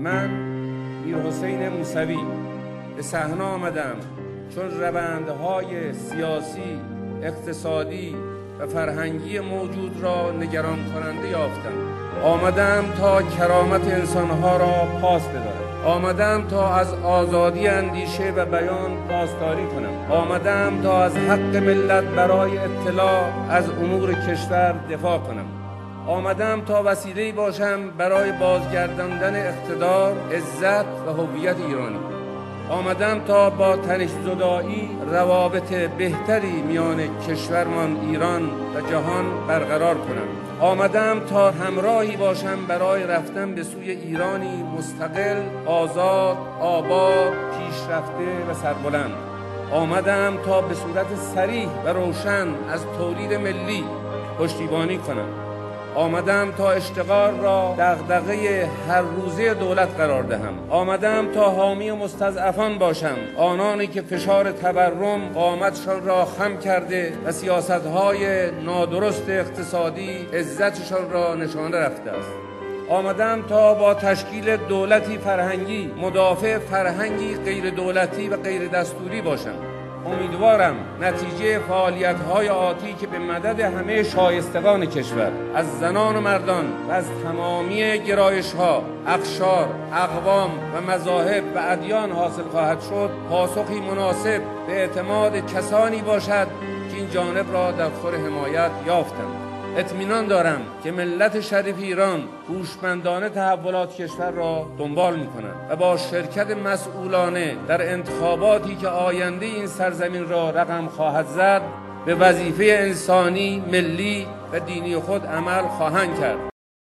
من میر حسین موسوی. به صحنه آمدم. چون روندهای سیاسی اقتصادی و فرهنگی موجود را نگران کننده یافتم. آمدم تا کرامت انسانها را پاس بدارم. آمدم تا از آزادی اندیشه و بیان پاسداری کنم. آمدم تا از حق ملت برای اطلاع از امور کشور دفاع کنم. آمدم تا وسیله باشم برای بازگرداندن اقتدار عزت و هویت ایرانی. آمدم تا با تنش زدایی روابط بهتری میان کشورمان ایران و جهان برقرار کنم. آمدم تا همراهی باشم برای رفتن به سوی ایرانی مستقل، آزاد، آباد، پیشرفته و سربلند. آمدم تا به صورت سریح و روشن از تولید ملی پشتیبانی کنم. آمدم تا اشتغال را دغدغه هر روزه دولت قرار دهم. آمدم تا حامی مستضعفان باشم. آنانی که فشار تورم قامتشان را خم کرده و سیاستهای نادرست اقتصادی عزتشان را نشانه رفته است. آمدم تا با تشکیل دولتی فرهنگی مدافع فرهنگی غیر دولتی و غیر دستوری باشم. امیدوارم نتیجه فعالیت های آتی که به مدد همه شایستگان کشور از زنان و مردان و از تمامی گرایش ها اقشار اقوام و مذاهب و ادیان حاصل خواهد شد پاسخی مناسب به اعتماد کسانی باشد که این جانب را در خور حمایت یافتند. اطمینان دارم که ملت شریف ایران هوشمندانه تحولات کشور را دنبال می کنند و با شرکت مسئولانه در انتخاباتی که آینده این سرزمین را رقم خواهد زد به وظیفه انسانی، ملی و دینی خود عمل خواهند کرد.